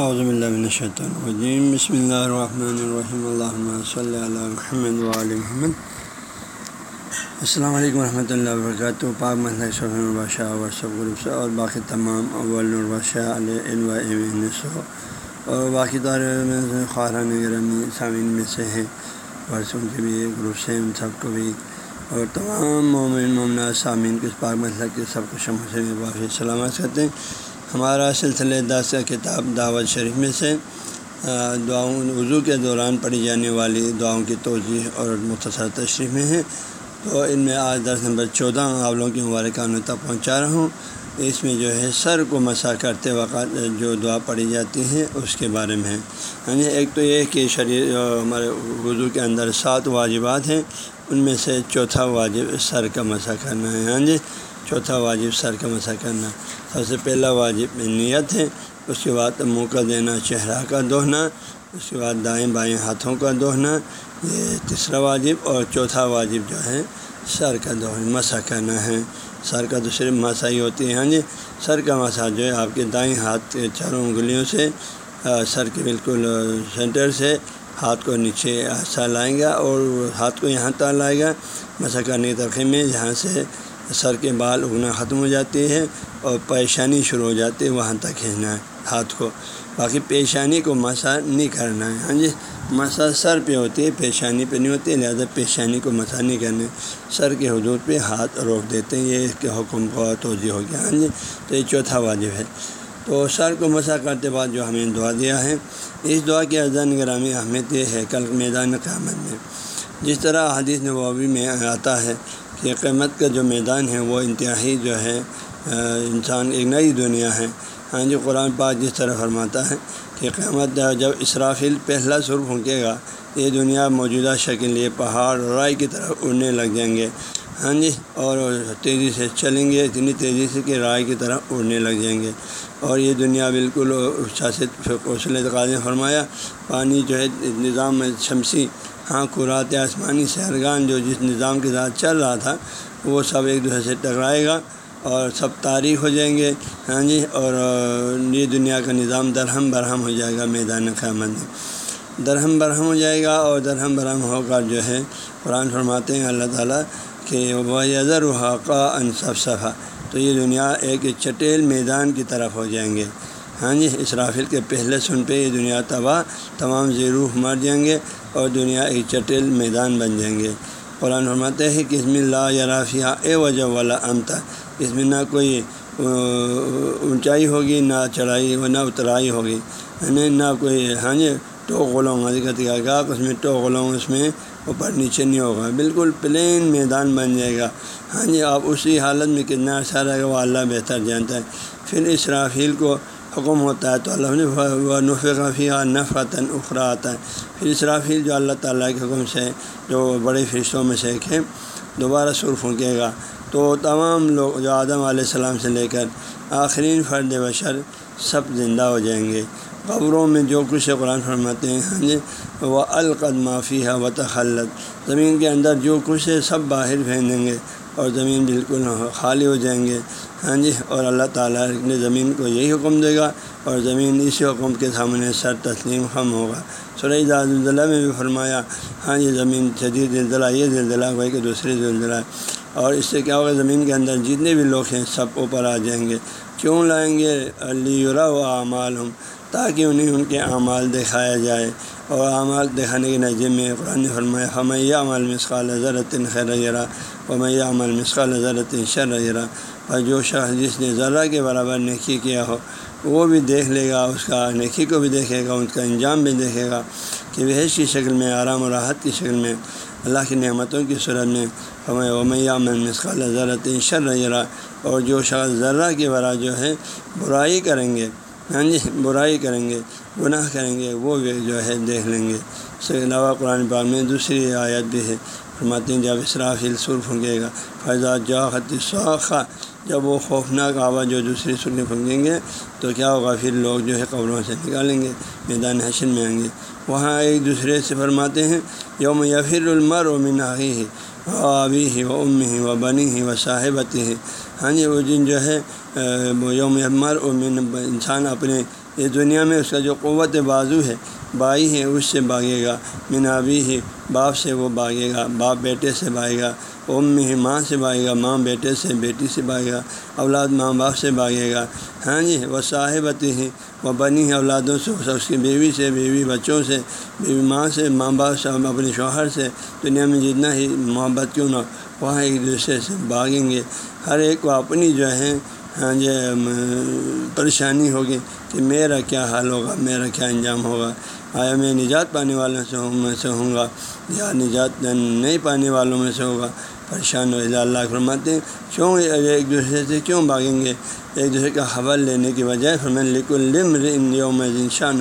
اعظم الشیطنظیم بسم اللہ الرحمن الرحیم اللہ صلی اللہ محمد علیہ محمد. السلام علیکم ورحمۃ اللہ وبرکاتہ پاک محمد الباشہ ورثہ غروب سے اور باقی تمام اول الباشہ علیہ سو اور باقی طور خارن گرمی سامعین میں سے ہیں ورثوں کے بھی گروپ سے ان سب کو بھی اور تمام مومن مومنہ سامعین کے پاک مسلک کے سب کو شمع سے بھی سلامت کرتے ہیں۔ ہمارا سلسلہ دس کتاب دعوت شریف میں سے دعاؤں، وضو کے دوران پڑھی جانے والی دعاؤں کی توضیح اور مختصر تشریف میں ہیں۔ تو ان میں آج دس نمبر چودہ عاولوں کی مبارکانوں تک پہنچا رہا ہوں۔ اس میں جو ہے، سر کو مسا کرتے وقت جو دعا پڑھی جاتی ہے، اس کے بارے میں۔ ہے یعنی ایک تو یہ کہ شریر ہمارے وضو کے اندر سات واجبات ہیں۔ ان میں سے چوتھا واجب سر کا مسا کرنا ہے۔ ہاں جی چوتھا واجب سر کا مسا کرنا۔ سب سے پہلا واجب نیت ہے، اس کے بعد منہ کا دینا، چہرہ کا دوہنا، اس کے بعد دائیں بائیں ہاتھوں کا دوہنا، یہ تیسرا واجب، اور چوتھا واجب جو ہے، سر کا دوہنا مسا کرنا ہے۔ سر کا دوسرے مسا ہی ہوتی ہے ہاں جی؟ سر کا مسا جو ہے، آپ کے دائیں ہاتھ کے چاروں انگلیوں سے سر کے بالکل سینٹر سے ہاتھ کو نیچے ایسا لائیں گا، اور ہاتھ کو یہاں تک لائے گا۔ مسا کرنے کے ترقی میں جہاں سے سر کے بال اگنا ختم ہو جاتی ہے اور پریشانی شروع ہو جاتی ہے وہاں تک کھینچنا ہے، ہاتھ کو۔ باقی پیشانی کو مسا نہیں کرنا ہے۔ ہاں جی مسا سر پہ ہوتی ہے پیشانی پہ نہیں ہوتی ہے لہٰذا پیشانی کو مسا نہیں کرنا سر کے حدود پہ ہاتھ روک دیتے ہیں، یہ اس کے حکم کو توجہ ہو گیا۔ ہاں جی تو یہ چوتھا واجب ہے۔ تو سر کو مسا کرتے بعد جو ہمیں دعا دیا ہے، اس دعا کی اذان گرامی اہمیت یہ ہے، کل میدان قیامت میں۔ جس طرح حدیث نبوی میں آتا ہے کہ قیمت کا جو میدان ہے وہ انتہائی جو ہے انسان ایک نئی دنیا ہے۔ ہاں جی قرآن پاک جس طرح فرماتا ہے کہ قیامت جب اسرافیل پہلا سر پھونکے گا، یہ دنیا موجودہ شکل یہ پہاڑ رائے کی طرف اڑنے لگ جائیں گے۔ ہاں جی اور تیزی سے چلیں گے، اتنی تیزی سے کہ رائے کی طرف اڑنے لگ جائیں گے۔ اور یہ دنیا بالکل شاست کوشل قاضی فرمایا، پانی جو ہے، نظام شمسی ہاں قرات آسمانی سہرگان جو جس نظام کے ساتھ چل رہا تھا، وہ سب ایک دوسرے سے ٹکرائے گا اور سب تاریخ ہو جائیں گے۔ ہاں جی اور یہ دنیا کا نظام درہم برہم ہو جائے گا میدان قیامت میں۔ درہم برہم ہو جائے گا اور درہم برہم ہو کر جو ہے، قرآن فرماتے ہیں اللہ تعالیٰ کہ وہ یزر حقا انصف صفحہ تو یہ دنیا ایک چٹیل میدان کی طرف ہو جائیں گے۔ ہاں جی اسرافیل کے پہلے سن پہ یہ دنیا تباہ، تمام زیروح مر جائیں گے اور دنیا ایک چٹیل میدان بن جائیں گے۔ قرآن فرماتے ہیں کہ اس میں اللہ یا رافیہ اے وجہ والا امتا اس میں نہ کوئی اونچائی ہوگی، نہ چڑھائی نہ اترائی ہوگی۔ یعنی نہ کوئی ہاں جی ٹو غلوم حقیقت کا اس میں ٹو غلوم اس میں اوپر نیچے نہیں ہوگا۔ بالکل پلین میدان بن جائے گا۔ ہاں جی آپ اسی حالت میں کتنا اچھا رہے گا، وہ اللہ بہتر جانتا ہے۔ پھر اس رافیل کو حکم ہوتا ہے تو اللہ نے وہ نفقافی نفرتاً اخرا آتا ہے پھر اسرافیل جو اللہ تعالیٰ کے حکم سے، جو بڑے فرشتوں میں سے ایک ہے، دوبارہ سر پھونکے گا۔ تو تمام لوگ، جو آدم علیہ السلام سے لے کر آخرین فرد بشر، سب زندہ ہو جائیں گے۔ قبروں میں جو کچھ قرآن فرماتے ہیں ہاں جی وہ القد معافی ہے و زمین کے اندر جو کچھ ہے، سب باہر پھینکیں گے اور زمین بالکل خالی ہو جائیں گے۔ ہاں جی اور اللہ تعالیٰ نے زمین کو یہی حکم دے گا اور زمین اسی حکم کے سامنے سر تسلیم خم ہوگا۔ سرئی زلزلہ میں بھی فرمایا ہاں جی زمین شدید زلزلہ، یہ زلزلہ ہوئی کہ دوسری زلزلہ۔ اور اس سے کیا ہوگا، زمین کے اندر جتنے بھی لوگ ہیں سب اوپر آ جائیں گے۔ کیوں لائیں گے؟ علی و اعمال ہوں تاکہ انہیں ان کے اعمال دکھایا جائے۔ اور اعمال دکھانے کے نظر میں قرآن فرمایا ہمیہ عمل مسقال حضرت خیر و میہ عمل مسقال حضرت شر اور جو شخص جس نے ذرہ کے برابر نیکی کیا ہو، وہ بھی دیکھ لے گا، اس کا نیکی کو بھی دیکھے گا اس کا انجام بھی دیکھے گا کہ بحث کی شکل میں، آرام و راحت کی شکل میں اللہ کی نعمتوں کی صورت میں ہمیں ومیہ من مسقال ضرت شر رہ اور جو شخص ذرہ کے برا جو ہے، برائی کریں گے ہاں جی برائی کریں گے، گناہ کریں گے، وہ بھی جو ہے دیکھ لیں گے۔ اس کے علاوہ قرآن پاک میں دوسری آیت بھی ہے، فرماتے ہیں، جب اسرافیل سر پھونکے گا فیضا جا خط جب وہ خوفناک آواز جو دوسری سنیں پھنگیں گے، تو کیا ہوگا؟ پھر لوگ جو ہے قبروں سے نکالیں گے، میدان حشن میں آئیں گے۔ وہاں ایک دوسرے سے فرماتے ہیں، یوم یا پھر المر و مناحی ہی و آبی ہی و ام ہی و بنی ہی و صاحبتی ہی ہاں جی وہ دن جو ہے یوم مر انسان اپنے اس دنیا میں اس کا جو قوت بازو ہے بھائی ہے، اس سے بھاگے گا۔ منابی ہی باپ سے وہ بھاگے گا، باپ بیٹے سے بھاگے گا۔ ام ہی ماں سے بھاگے گا، ماں بیٹے سے، بیٹی سے بھاگے گا، اولاد ماں باپ سے بھاگے گا۔ ہاں جی وہ صاحبتی ہی وہ بنی ہے اولادوں سے، اس کی بیوی سے، بیوی بچوں سے، بیوی ماں سے، ماں باپ سے، اپنے شوہر سے۔ دنیا میں جتنا ہی محبت کیوں نہ، وہاں ایک دوسرے سے بھاگیں گے۔ ہر ایک کو اپنی جو ہے ہاں جی پریشانی ہوگی کہ میرا کیا حال ہوگا، میرا کیا انجام ہوگا۔ آیا میں نجات پانے والوں سے ہوں، میں سے ہوں گا یا نجات نہیں پانے والوں میں سے ہوگا؟ پریشان ہو اللہ فرماتے ہیں، کیوں ایک دوسرے سے کیوں بھاگیں گے؟ ایک دوسرے کا خبر لینے کی بجائے فرمائیں لکل یوم شان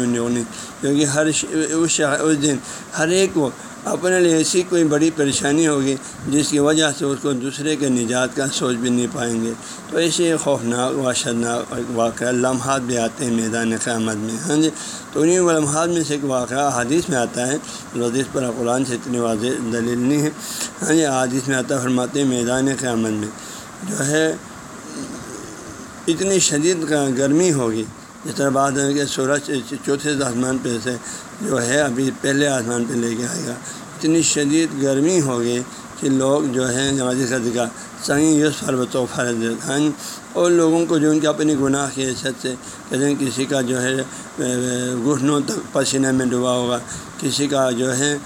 کیونکہ ہر اس دن ہر ایک کو اپنے لیے ایسی کوئی بڑی پریشانی ہوگی جس کی وجہ سے اس کو دوسرے کے نجات کا سوچ بھی نہیں پائیں گے۔ تو ایسے خوفناک و واقعہ لمحات بھی آتے ہیں میدان قیامت میں ہاں جی؟ تو انہیں لمحات میں سے ایک واقعہ حدیث میں آتا ہے۔ حدیث پر قرآن سے اتنی واضح دلیل نہیں ہے۔ ہاں جی حدیث میں آتا فرماتے ہیں میدان قیامت میں جو ہے اتنی شدید گرمی ہوگی جس طرح بات ہے کہ سورج چوتھے آسمان پہ سے جو ہے ابھی پہلے آسمان پہ لے کے آئے گا۔ اتنی شدید گرمی ہوگی کہ لوگ جو ہیں نمازی کا ذکر یوس فربت و فرض ہیں اور لوگوں کو جو ان کے اپنی گناہ کی حیثیت سے کہتے ہیں کسی کا جو ہے گھٹنوں تک پسینے میں ڈبا ہوگا۔ کسی کا جو ہے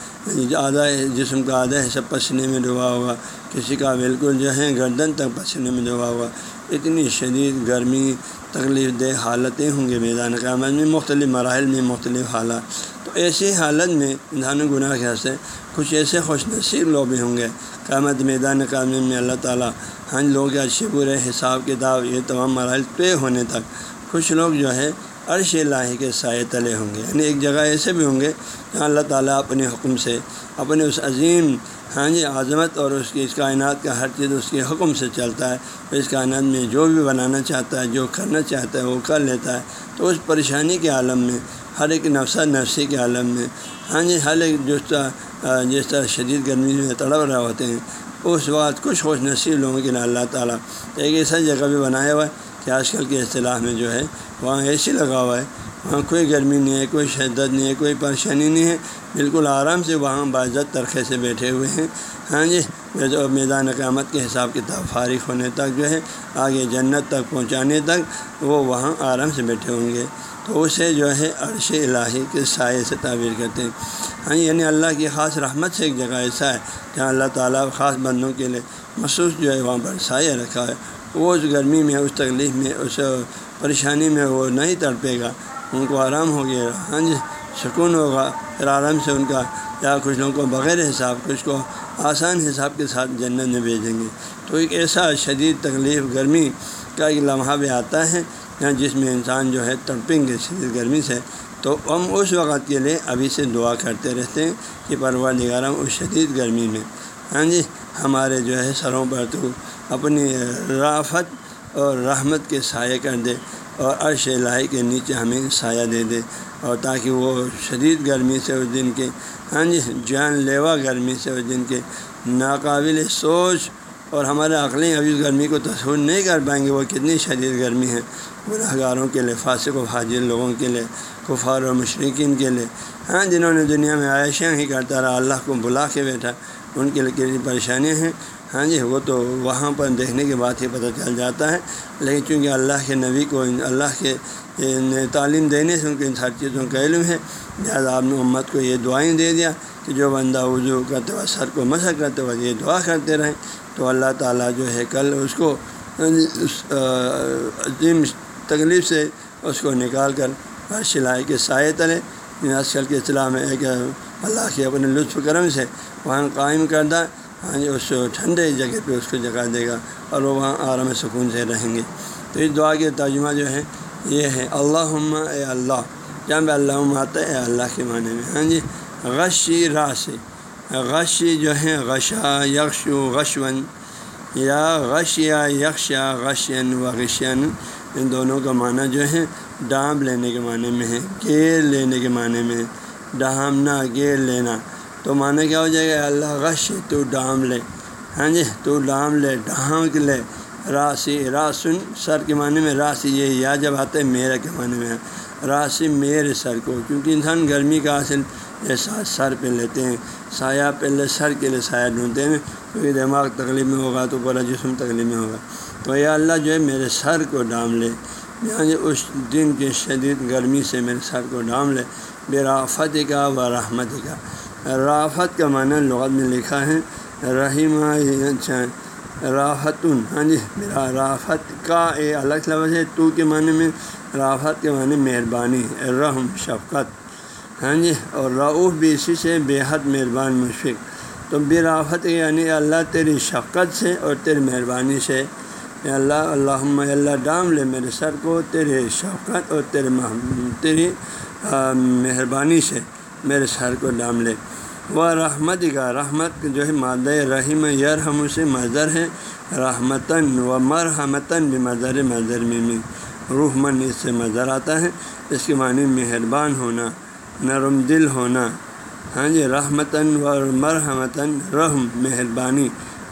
آدھا جسم کا آدھا حصہ پسینے میں ڈبا ہوگا۔ کسی کا بالکل جو ہے گردن تک پسینے میں ڈبا ہوگا۔ اتنی شدید گرمی تکلیف دہ حالتیں ہوں گے میدان قیامت میں، مختلف مراحل میں، مختلف حالات۔ تو ایسی حالت میں انسان گناہ کے سے کچھ ایسے خوش نصیب لوگ بھی ہوں گے۔ قیامت میدان قیامت میں اللہ تعالیٰ ہاں لوگ اچھے برے حساب کتاب یہ تمام مراحل طے ہونے تک کچھ لوگ جو ہے عرش الہی کے سائے تلے ہوں گے یعنی ایک جگہ ایسے بھی ہوں گے جہاں اللہ تعالیٰ اپنے حکم سے، اپنے اس عظیم ہاں جی عظمت اور اس کی، اس کائنات کا ہر چیز اس کے حکم سے چلتا ہے۔ اس کائنات میں جو بھی بنانا چاہتا ہے، جو کرنا چاہتا ہے، وہ کر لیتا ہے۔ تو اس پریشانی کے عالم میں، ہر ایک نفسہ نفسی کے عالم میں ہاں جی ہر ایک جس طرح جس طرح شدید گرمی میں تڑپ رہے ہوتے ہیں، اس وقت کچھ خوش نصیب لوگوں کے لیے اللہ تعالیٰ ایک ایسا جگہ بھی بنایا ہوا ہے۔ کہ آج کل کے اصطلاح میں جو ہے، وہاں اے سی لگا ہوا ہے، وہاں کوئی گرمی نہیں ہے، کوئی شدت نہیں ہے، کوئی پریشانی نہیں ہے، بالکل آرام سے وہاں باعزت ترقے سے بیٹھے ہوئے ہیں۔ ہاں جی جو میدان قیامت کے حساب کتاب فارغ ہونے تک جو ہے، آگے جنت تک پہنچانے تک وہ وہاں آرام سے بیٹھے ہوں گے۔ تو اسے جو ہے، عرش الہی کے سائے سے تعبیر کرتے ہیں۔ ہاں جی، یعنی اللہ کی خاص رحمت سے ایک جگہ ایسا ہے جہاں اللہ تعالیٰ خاص بندوں کے لیے مخصوص جو ہے، وہاں پر سایہ رکھا ہے۔ وہ اس گرمی میں اس تکلیف میں، اس پریشانی میں وہ نہیں تڑپے گا۔ ان کو آرام ہو گیا۔ ہاں جی سکون ہوگا۔ پھر آرام سے ان کا یا کچھ لوگوں کو بغیر حساب، کچھ کو آسان حساب کے ساتھ جنت میں بھیجیں گے۔ تو ایک ایسا شدید تکلیف گرمی کا ایک لمحہ بھی آتا ہے جس میں انسان جو ہے تڑپیں گے شدید گرمی سے۔ تو ہم اس وقت کے لیے ابھی سے دعا کرتے رہتے ہیں کہ پروا نگارہ اس شدید گرمی میں۔ ہاں جی ہمارے جو ہے سروں پر تو اپنی رافت اور رحمت کے سائے کر دے اور عرش الہی کے نیچے ہمیں سایہ دے دے اور تاکہ وہ شدید گرمی سے اس دن کے ہاں جی جان لیوا گرمی سے اس دن کے ناقابل سوچ اور ہمارے عقلیں ابھی اس گرمی کو تصور نہیں کر پائیں گے، وہ کتنی شدید گرمی ہے۔ گناہ گاروں کے لیے، فاسق و حاضر لوگوں کے لیے، کفار و مشرقین کے لیے۔ ہاں جنہوں نے دنیا میں عائشیں ہی کرتا رہا، اللہ کو بلا کے بیٹھا۔ ان کے لیے کتنی پریشانیاں ہیں ہاں جی وہ تو وہاں پر دیکھنے کے بعد ہی پتہ چل جاتا ہے۔ لیکن چونکہ اللہ کے نبی کو اللہ کے تعلیم دینے سے ان کے ان ساری چیزوں کا علم ہے، لہٰذا آپ نے امت کو یہ دعائیں دے دیا کہ جو بندہ وضو کرتے ہوئے سر کو مسح کرتے ہوئے یہ دعا کرتے رہیں۔ تو اللہ تعالیٰ جو ہے کل اس کو، اس عظیم تکلیف سے اس کو نکال کر سلائی کے سائے تلے۔ آج کل کے اصطلاح میں ایک اللہ کے اپنے لطف کرم سے وہاں قائم کردہ ہاں جی اس ٹھنڈے جگہ پہ اس کو جگہ دے گا اور وہ وہاں آرام سکون سے رہیں گے۔ تو اس دعا کے ترجمہ جو ہے، یہ ہے اللہ اے اللہ، جہاں پہ اللہ آتا ہے اے اللہ کے معنی میں ہاں جی غشی را سے غشی جو ہے، غشا یکش و غشون، یا غش یا یکشا غشین و غشین۔ ان دونوں کا معنی جو ہے ڈانپ لینے کے معنی میں ہے، گیر لینے کے معنی میں ہے ڈھامنا گیر لینا۔ تو معنی کیا ہو جائے گا؟ اللہ غش، تو ڈام لے۔ ہاں جی تو ڈام لے، ڈھانک لے۔ راسی، راسن سر کے معنی میں، راسی یہ یا جب آتا ہے میرا کے معنی میں۔ راسی میرے سر کو، کیونکہ انسان گرمی کا حاصل احساس سر پہ لیتے ہیں۔ سایہ پہلے سر کے لیے سایہ ڈھونڈتے ہیں۔ کیونکہ دماغ تکلیف میں ہوگا، تو پورا جسم تکلیف میں ہوگا۔ تو یہ اللہ جو ہے میرے سر کو ڈام لے۔ یعنی اس دن کی شدید گرمی سے میرے سر کو ڈام لے۔ بے رافت کا و رحمت کا۔ رافت کا معنی لغت میں لکھا ہے۔ رحیم اچھا راحت ہاں جی میرا رافت کا اے الگ لفظ ہے۔ تو کے معنی میں رافت کے معنی مہربانی، رحم، شفقت۔ ہاں جی اور رعوف بھی اسی سے بے حد مہربان، مشفق۔ تو بے رافت یعنی اللہ تیری شفقت سے اور تیری مہربانی سے۔ اللہ اللہ اللہ ڈام لے میرے سر کو، تیرے شفقت اور تیرے تیری مہربانی سے میرے سر کو ڈام لے۔ وہ رحمت کا رحمت جو ہے مادہ رحیم یرحم سے مظر ہے۔ رحمتاً و مرحمتاً بھی مظر مظر میں روح من اس سے مظر آتا ہے۔ اس کے معنی مہربان ہونا، نرم دل ہونا۔ ہاں جی رحمتاً و مرحمتاً، رحم، مہربانی۔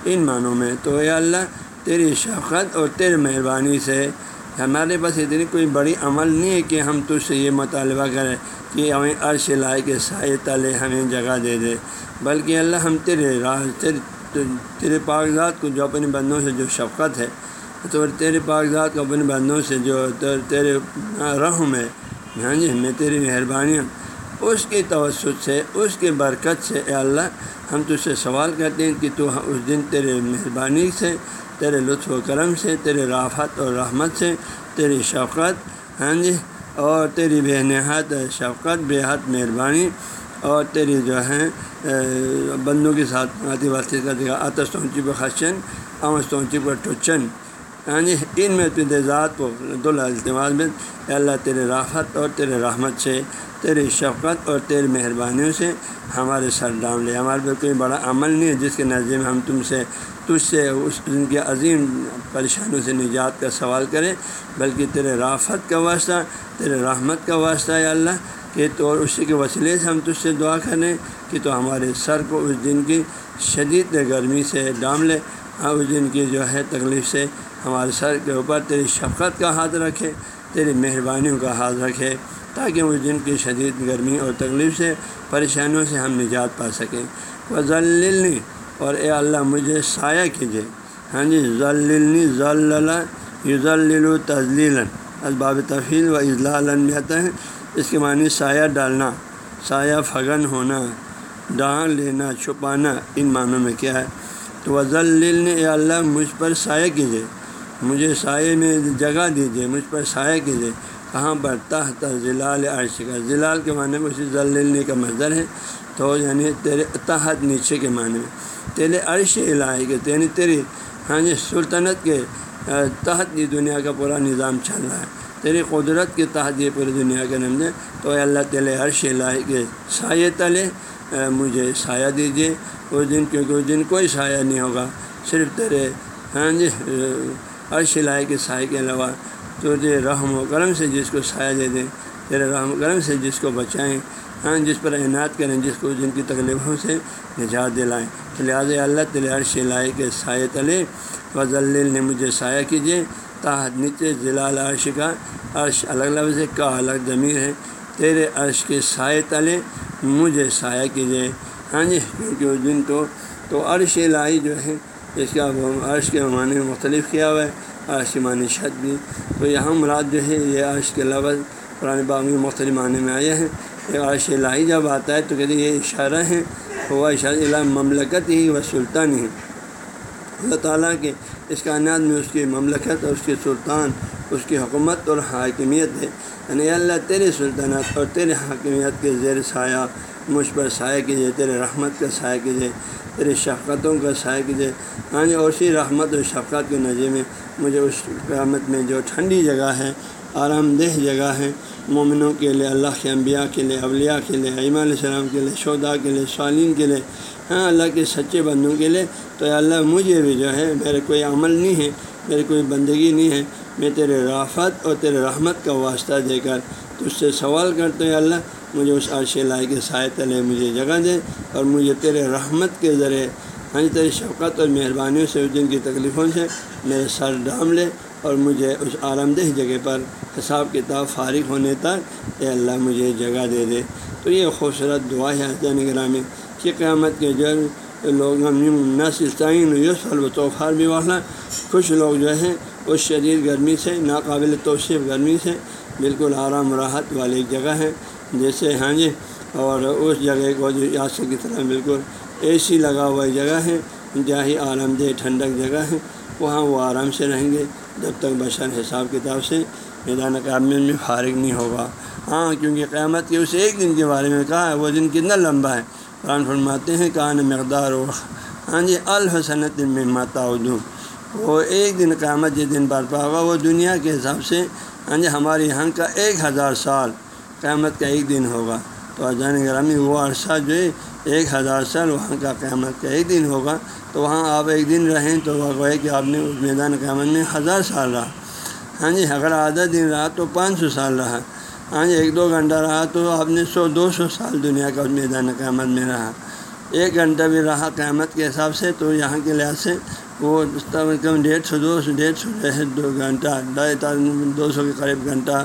ان معنوں میں تو اے اللہ تیری شفقت اور تیری مہربانی سے۔ ہمارے پاس اتنی کوئی بڑی عمل نہیں ہے کہ ہم تجھ سے یہ مطالبہ کریں کہ ہمیں عرش لائے کے سائے تلے ہمیں جگہ دے دے۔ بلکہ اللہ ہم تیرے راہ تیرے تیرے کاغذات کو جو اپنے بندوں سے جو شفقت ہے، تو تیرے کاغذات کو اپنے بندوں سے جو تیرے رحم ہے۔ ہاں جی میں تیری مہربانیاں اس کی توسط سے، اس کی برکت سے اے اللہ، ہم تجھ سے سوال کرتے ہیں کہ تو اس دن تیرے مہربانی سے تیرے لطف و کرم سے، تیرے رافت اور رحمت سے، تیری شفقت ہاں جی اور تیری بے نہایت شفقت، بے حد مہربانی، اور تیری جو ہے بندوں کے ساتھ آتی واسی کا دیکھا، آتش تونچی پر خشن آمس تونچی پر ٹوچن ہاں جی ان میں ذات کو التماس میں اللہ تیرے رافت اور تیرے رحمت سے، تیری شفقت اور تیری مہربانیوں سے ہمارے سر ڈال لے۔ ہمارے پہ کوئی بڑا عمل نہیں ہے، جس کے نظر میں ہم تم سے تجھ سے اس ان کے عظیم پریشانیوں سے نجات کا سوال کریں بلکہ تیرے رافت کا واسطہ، تیرے رحمت کا واسطہ ہے اللہ، کہ تو اسی کے وسیلے سے ہم تجھ سے دعا کریں کہ تو ہمارے سر کو اس دن کی شدید گرمی سے ڈام لے ہاں، اس دن کی جو ہے تکلیف سے ہمارے سر کے اوپر تیری شفقت کا ہاتھ رکھے، تیری مہربانیوں کا ہاتھ رکھے، تاکہ اس دن کی شدید گرمی اور تکلیف سے، پریشانیوں سے ہم نجات پا سکیں۔ وہ اور اے اللہ مجھے سایہ کیجیے ہاں جی ذلنی ذل یوزل و تزلیل اسباب تفیل و اضلاع بھی آتا ہے۔ اس کے معنی سایہ ڈالنا، سایہ پھگن ہونا ڈان لینا، چھپانا، ان معنوں میں کیا ہے؟ تو وزل اے اللہ مجھ پر سایہ کیجیے مجھے سائے میں جگہ دیجیے مجھ پر سایہ کیجیے کہاں پر؟ تحت ضلال عرش کا۔ ضلال کے معنی میں اسی ذلنے کا مظر ہے۔ تو یعنی تیرے تحت نیچے کے معنی میں۔ تیرے عرش الہی کے یعنی تیری ہاں جی سلطنت کے تحت یہ دنیا کا پورا نظام چل رہا ہے۔ تیری قدرت کے تحت یہ پوری دنیا کا نظم ہے تو اللہ تعالیٰ عرش الہی کے سائے تلے مجھے سایہ دیجیے اس دن، کیونکہ اس دن کوئی سایہ نہیں ہوگا۔ صرف تیرے ہاں جی عرش الہی کے سائے کے علاوہ تو رحم و کرم سے جس کو سایہ دے دیں، تیرے رحم و کرم سے جس کو بچائیں۔ ہاں جس پر اعنات کریں، جس کو جن کی تکلیفوں سے نجات دلائیں۔ تو لہٰذا اللہ تل عرش الہی کے سائے تلے وزل نے مجھے سایہ کیجیے۔ تاحت نیچے ضلع عرش کا، عرش الگ لفظ ہے، کا الگ ضمیر ہے۔ تیرے عرش کے سائے تلے مجھے سایہ کیجیے۔ ہاں جی کیونکہ اس دن تو تو عرش الہی جو ہے، اس کا عرش کے معنی میں مختلف کیا ہوا ہے۔ عرش معنی شد بھی۔ تو یہاں مراد جو ہے، یہ عرش کے لفظ قرآن باغ میں مختلف معنی میں آئے ہیں یہ عرش الہی جب آتا ہے تو کہتے یہ اشارہ ہیں، وہ اشارہ الہ مملکت ہی و سلطان ہی۔ اللہ تعالیٰ کے اس کائنات میں اس کی مملکت اور اس کے سلطان، اس کی حکومت اور حاکمیت ہے۔ یعنی اللہ، تیرے سلطنت اور تیرے حاکمیت کے زیر سایہ، مجھ پر سایہ کیجیے، تیرے رحمت کا سایہ کیجیے، تیرے شفقتوں کا سایہ کیجیے۔ ہاں جی اسی رحمت اور شفقت کے نظر میں مجھے اس قیامت میں جو ٹھنڈی جگہ ہے، آرام دہ جگہ ہے مومنوں کے لیے، اللہ کے انبیاء کے لیے، اولیاء کے لیے عیمہ علیہ السلام کے لیے شودا کے لیے سالین کے لیے۔ ہاں اللہ کے سچے بندوں کے لیے۔ تو اللہ، مجھے بھی جو ہے، میرے کوئی عمل نہیں ہے، میری کوئی بندگی نہیں ہے، میں تیرے رافت اور تیرے رحمت کا واسطہ دے کر تجھ سے سوال کرتے ہیں اللہ، مجھے اس عرش لائے کے سائے تلے مجھے جگہ دے اور مجھے تیرے رحمت کے ذریعے ہاں تیری شفقت اور مہربانیوں سے اس دن کی تکلیفوں سے میرے سر ڈام لے اور مجھے اس آرام دہ جگہ پر حساب کتاب فارغ ہونے تک اے اللہ مجھے جگہ دے دے۔ تو یہ خوبصورت دعا ہے حضرت نگرامی کہ قیامت کے جو لوگ نسل یوسف و بھی والا۔ کچھ لوگ جو ہے اس شدید گرمی سے، ناقابل توصیف گرمی سے بالکل آرام راحت والی جگہ ہے جیسے ہاں جی اور اس جگہ کو جو یاسر کی طرح بالکل اے سی لگا ہوا جگہ ہے، جاہی آرام دہ ٹھنڈک جگہ ہے۔ وہاں وہ آرام سے رہیں گے۔ جب تک بشر حساب کتاب سے میدان قابل میں فارغ نہیں ہوگا۔ ہاں کیونکہ قیامت کے اس ایک دن کے بارے میں کہا ہے، وہ دن کتنا لمبا ہے۔ قرآن فرماتے ہیں کہاں مقدار و ہاں جی الحسنت میں ماتا وہ ایک دن قیامت جس دن برپا ہوگا، وہ دنیا کے حساب سے ہاں جی ہمارے یہاں کا ایک ہزار سال قیامت کا ایک دن ہوگا۔ تو اجان گرامی وہ عرصہ جو ہے، ایک ہزار سال وہاں کا قیامت کا ایک دن ہوگا۔ تو وہاں آپ ایک دن رہیں تو وہ کہ آپ نے اس میدان قیامت میں ہزار سال رہا۔ ہاں جی اگر آدھا دن رہا تو پانچ سو سال رہا۔ ہاں جی ایک دو گھنٹہ رہا تو آپ نے سو، دو سو سال دنیا کا میدان قیامت میں رہا۔ ایک گھنٹہ بھی رہا قیامت کے حساب سے تو یہاں کے لحاظ سے وہ کم ڈیڑھ سو، دو سو، ڈیڑھ سو جو ہے دو گھنٹہ دو سو کے قریب گھنٹہ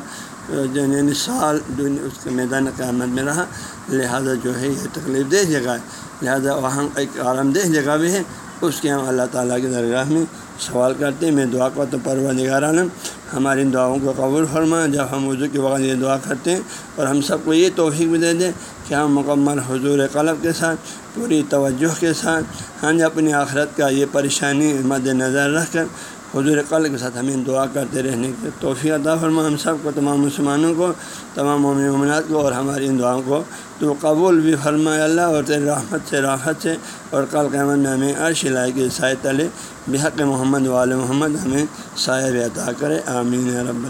یعنی, یعنی سال اس کے میدان قیامت میں رہا۔ لہٰذا جو ہے یہ تکلیف دہ جگہ ہے۔ لہٰذا وہاں ایک آرام دہ جگہ بھی ہے۔ اس کے ہم اللہ تعالیٰ کی درگاہ میں سوال کرتے ہیں، میں دعا کو تو پرو نگار عالم ہماری دعاؤں کو قبول فرما جب ہم وضو کے وقت یہ دعا کرتے ہیں اور ہم سب کو یہ توفیق بھی دے دیں کہ ہم مکمل حضور قلب کے ساتھ، پوری توجہ کے ساتھ ہاں جی اپنی آخرت کا یہ پریشانی مد نظر رکھ کر حضور قلب کے ساتھ ہمیں دعا کرتے رہنے کے توفیق عطا فرما ہم سب کو، تمام مسلمانوں کو، تمام مومن کو اور ہماری ان دعاؤں کو تو قبول بھی فرمائے۔ اللہ اور تیرے رحمت سے راحت سے اور کل قیامت میں ہمیں عرش لائے کے سائے تلے بحق محمد وال محمد ہمیں سایہ عطا کرے آمین رب اللہ